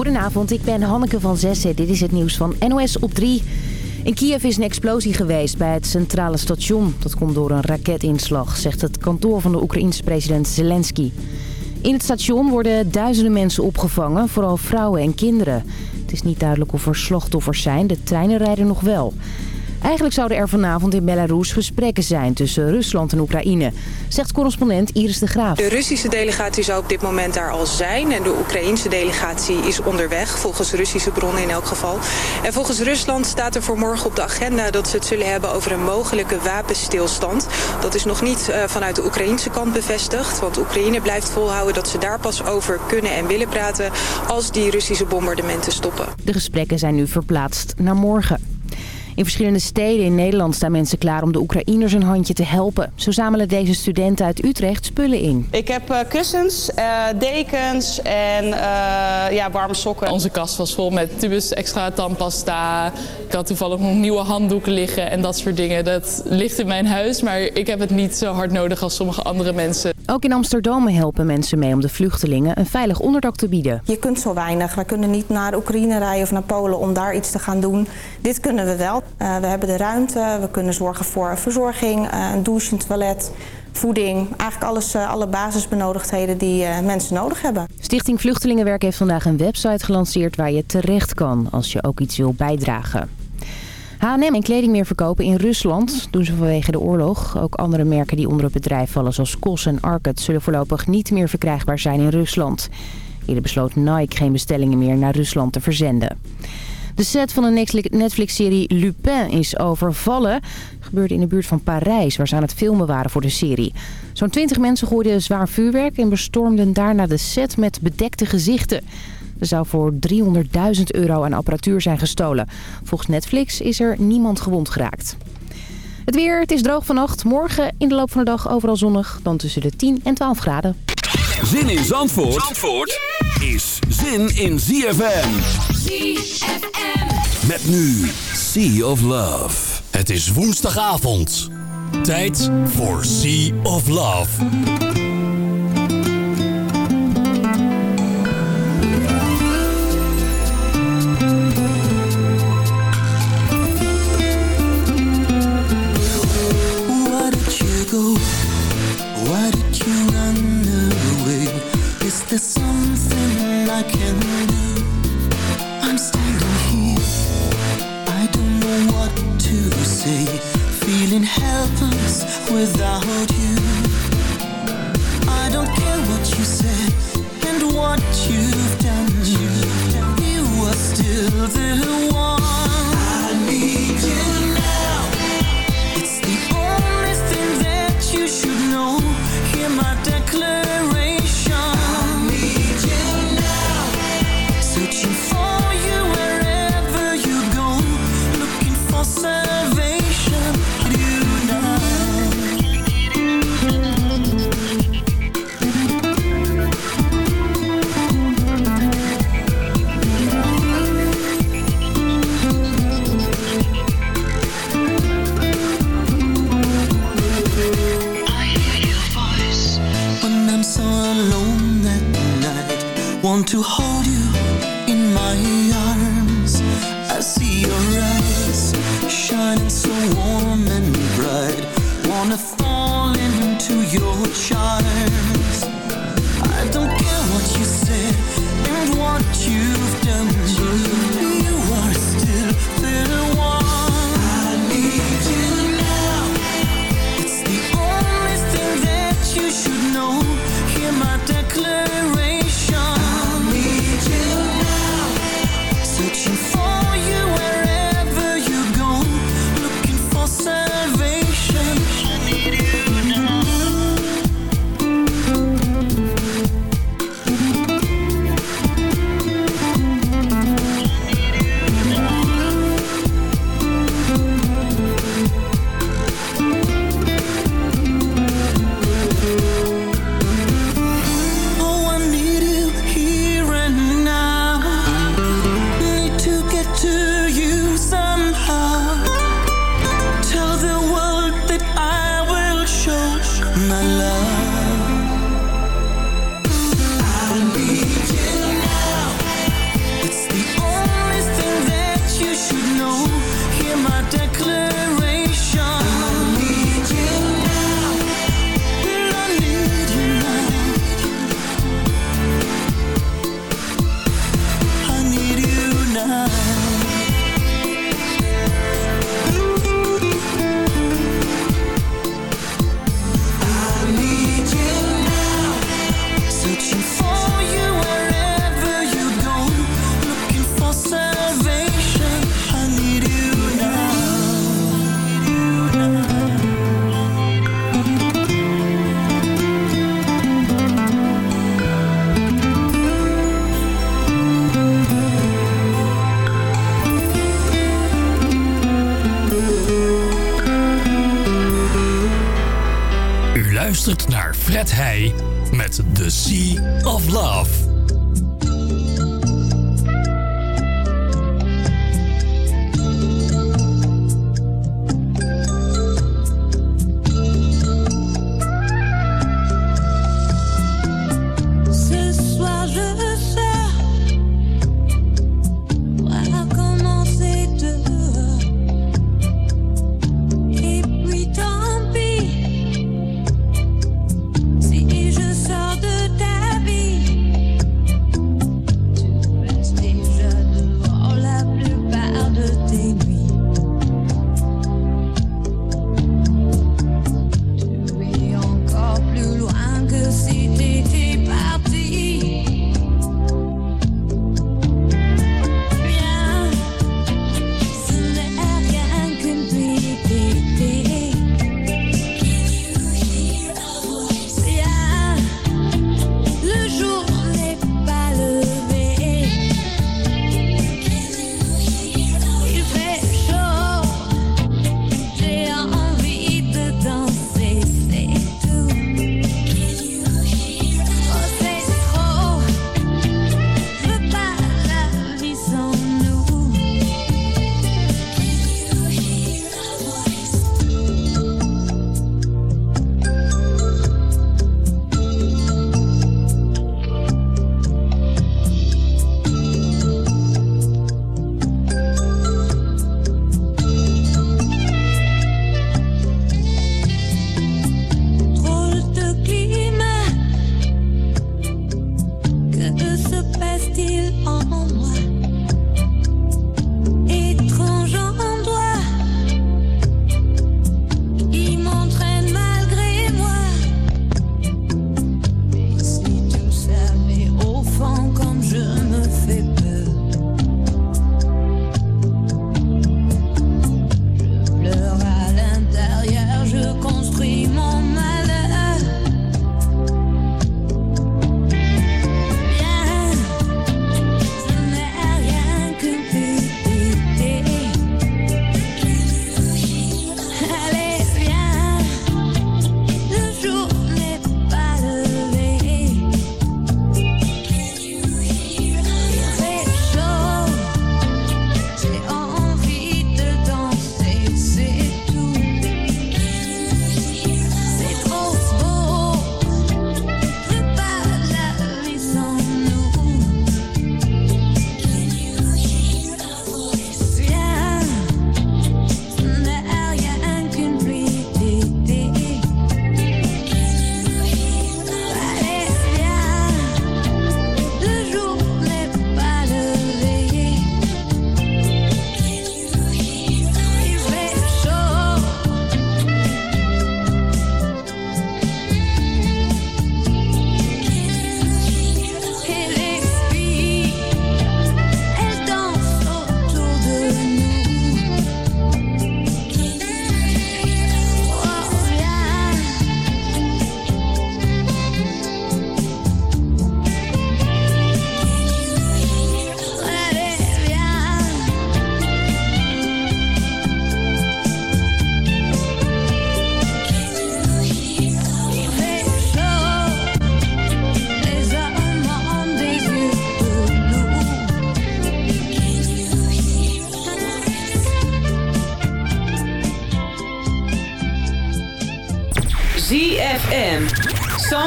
Goedenavond, ik ben Hanneke van Zessen. Dit is het nieuws van NOS op 3. In Kiev is een explosie geweest bij het centrale station. Dat komt door een raketinslag, zegt het kantoor van de Oekraïense president Zelensky. In het station worden duizenden mensen opgevangen, vooral vrouwen en kinderen. Het is niet duidelijk of er slachtoffers zijn, de treinen rijden nog wel. Eigenlijk zouden er vanavond in Belarus gesprekken zijn tussen Rusland en Oekraïne, zegt correspondent Iris de Graaf. De Russische delegatie zou op dit moment daar al zijn en de Oekraïnse delegatie is onderweg, volgens Russische bronnen in elk geval. En volgens Rusland staat er voor morgen op de agenda dat ze het zullen hebben over een mogelijke wapenstilstand. Dat is nog niet uh, vanuit de Oekraïnse kant bevestigd, want Oekraïne blijft volhouden dat ze daar pas over kunnen en willen praten als die Russische bombardementen stoppen. De gesprekken zijn nu verplaatst naar morgen. In verschillende steden in Nederland staan mensen klaar om de Oekraïners een handje te helpen. Zo zamelen deze studenten uit Utrecht spullen in. Ik heb uh, kussens, uh, dekens en uh, ja, warme sokken. Onze kast was vol met tubus, extra tandpasta. Ik had toevallig nog nieuwe handdoeken liggen en dat soort dingen. Dat ligt in mijn huis, maar ik heb het niet zo hard nodig als sommige andere mensen. Ook in Amsterdam helpen mensen mee om de vluchtelingen een veilig onderdak te bieden. Je kunt zo weinig. We kunnen niet naar Oekraïne rijden of naar Polen om daar iets te gaan doen. Dit kunnen we wel. Uh, we hebben de ruimte, we kunnen zorgen voor verzorging, uh, een douche, een toilet, voeding. Eigenlijk alles, uh, alle basisbenodigdheden die mensen nodig hebben. Stichting Vluchtelingenwerk heeft vandaag een website gelanceerd waar je terecht kan als je ook iets wil bijdragen. H&M en kleding meer verkopen in Rusland doen ze vanwege de oorlog. Ook andere merken die onder het bedrijf vallen zoals Kos en Arket zullen voorlopig niet meer verkrijgbaar zijn in Rusland. Eerder besloot Nike geen bestellingen meer naar Rusland te verzenden. De set van de Netflix-serie Lupin is overvallen. gebeurde in de buurt van Parijs, waar ze aan het filmen waren voor de serie. Zo'n 20 mensen gooiden zwaar vuurwerk en bestormden daarna de set met bedekte gezichten. Er zou voor 300.000 euro aan apparatuur zijn gestolen. Volgens Netflix is er niemand gewond geraakt. Het weer, het is droog vannacht. Morgen in de loop van de dag overal zonnig. Dan tussen de 10 en 12 graden. Zin in Zandvoort, Zandvoort is zin in ZFM. ZFM. Met nu Sea of Love. Het is woensdagavond. Tijd voor Sea of Love. There's something I can say Feeling helpless without you. I don't care what you said And what you've done. You are still the one. I need you now. It's the only thing that you should know. Hear my declaration want to hold you in my arms. I see your eyes shining so warm and bright. Wanna fall into your charms. I don't care what you said and what you've done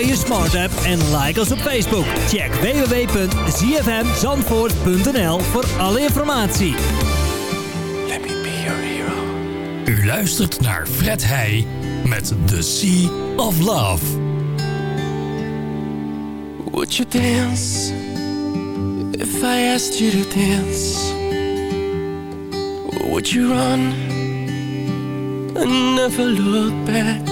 Smart app en like ons op Facebook. Check www.zfmzandvoort.nl voor alle informatie. Let me be your hero. U luistert naar Fred Heij met The Sea of Love. Would you dance if I asked you to dance? Would you run and never look back?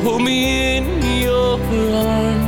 Hold me in your arms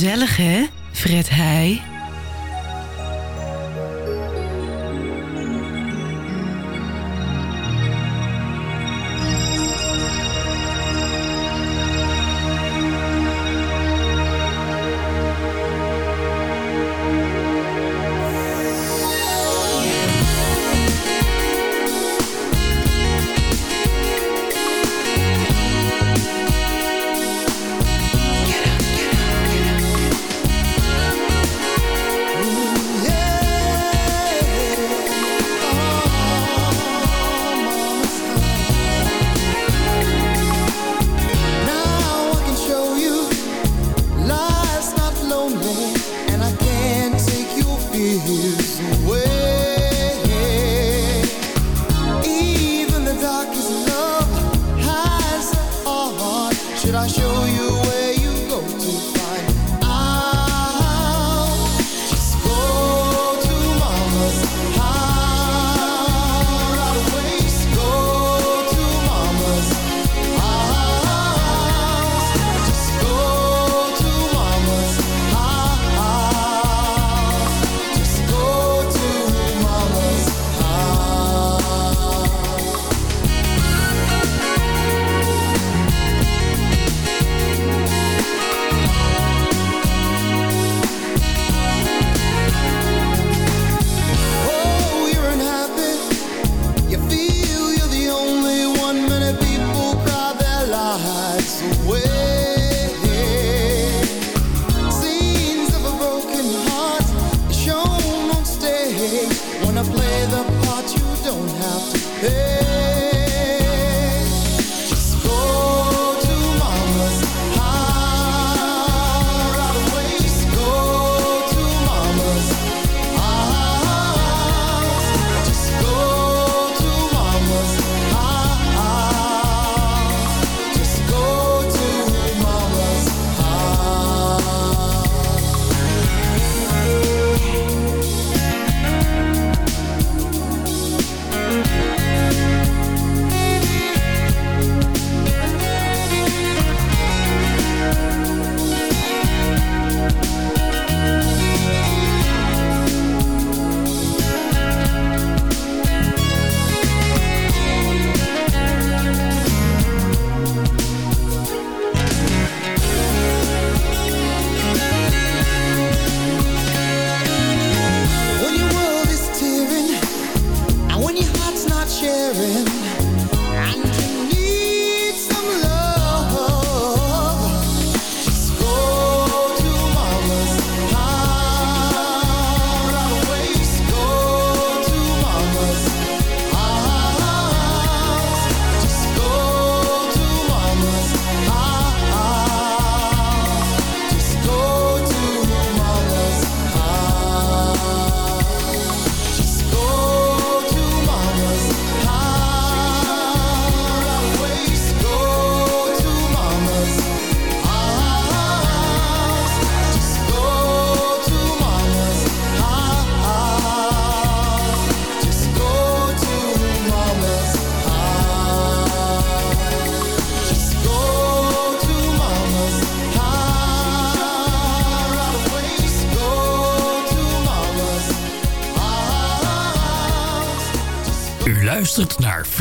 Gezellig, hè?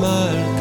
my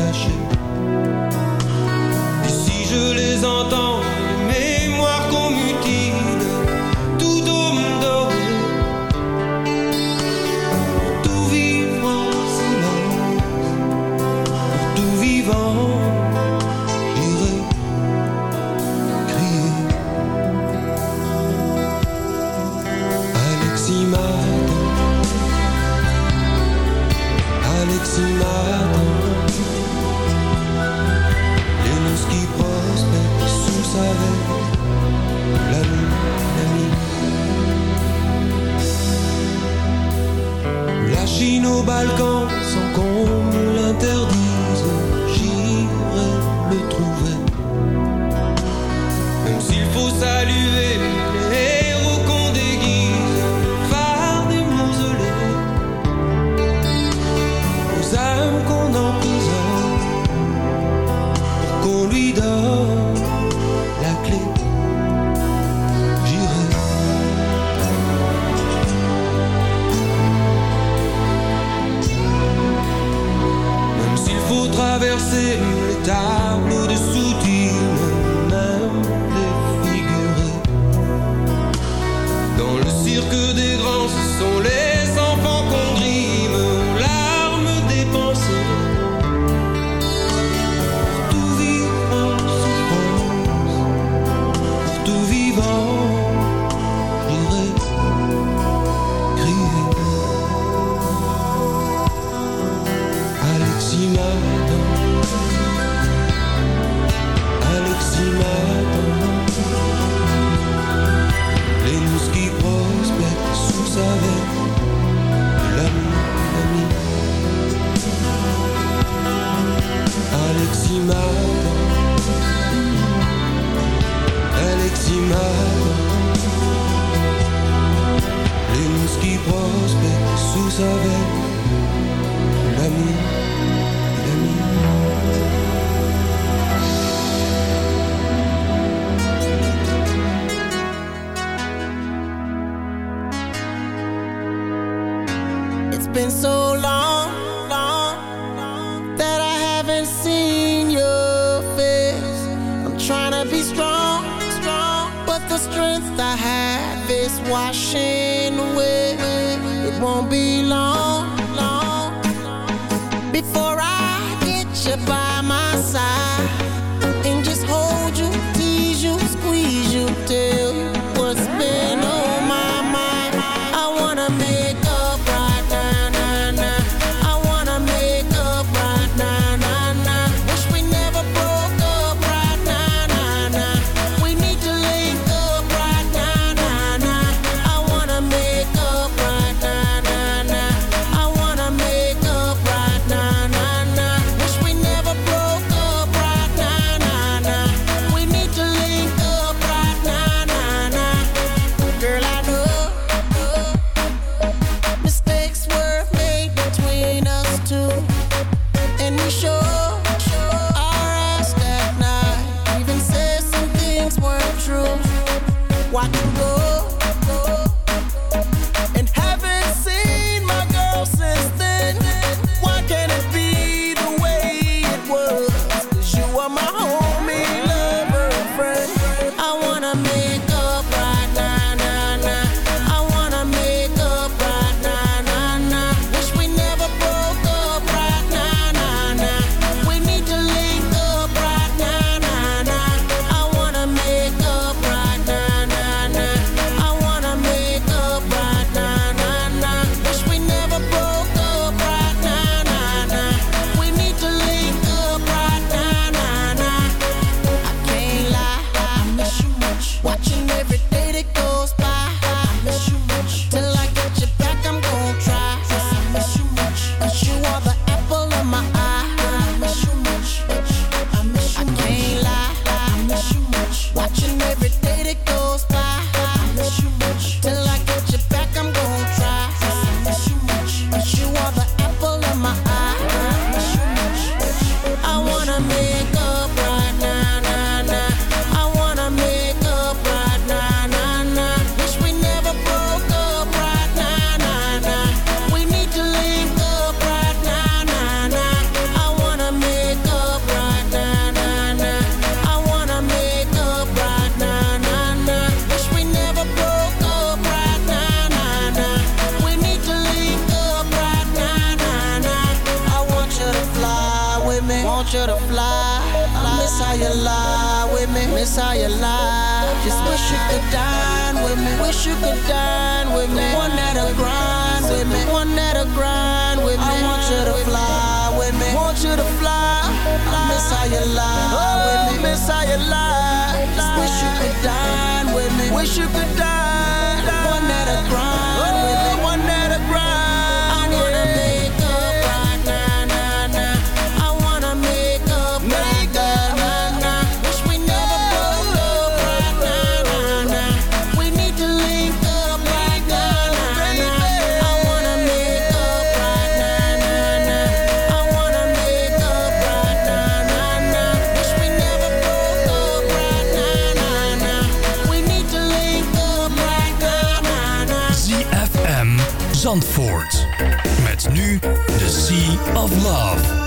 wish you could die Met nu de Sea of Love.